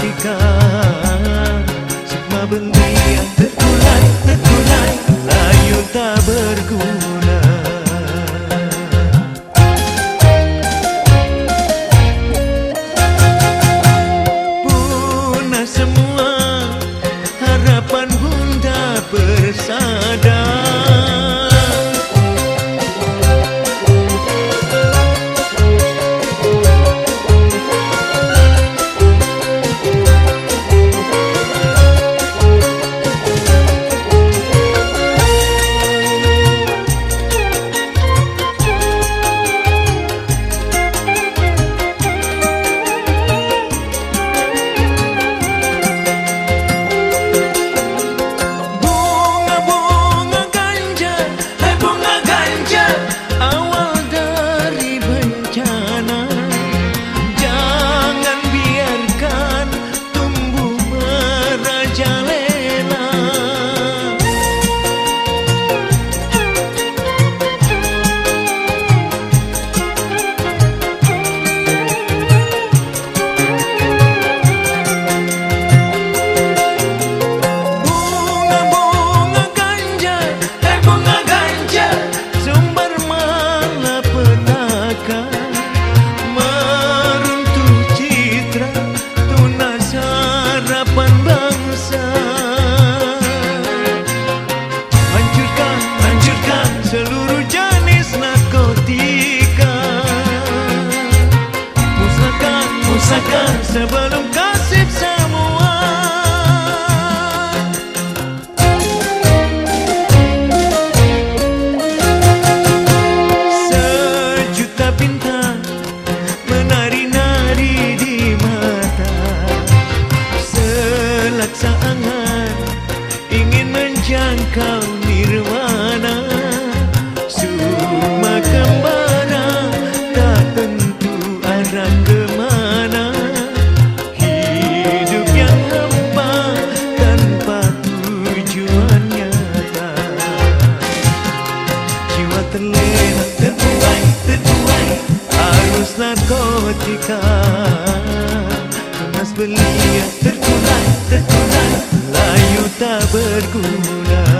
Ketika Sigma bentuk terlena terbuai terbuai arus narkotika mas belia terkurai terkurai layu tak berguna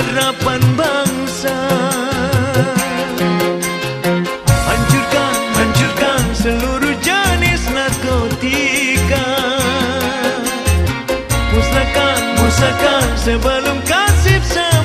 harapan bangsa. Hancurkan, hancurkan seluruh jenis narkotika. Musnahkan, musnahkan sebelum kasih sebelum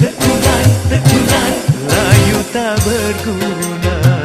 Terkunai, terkunai Layu tak berguna.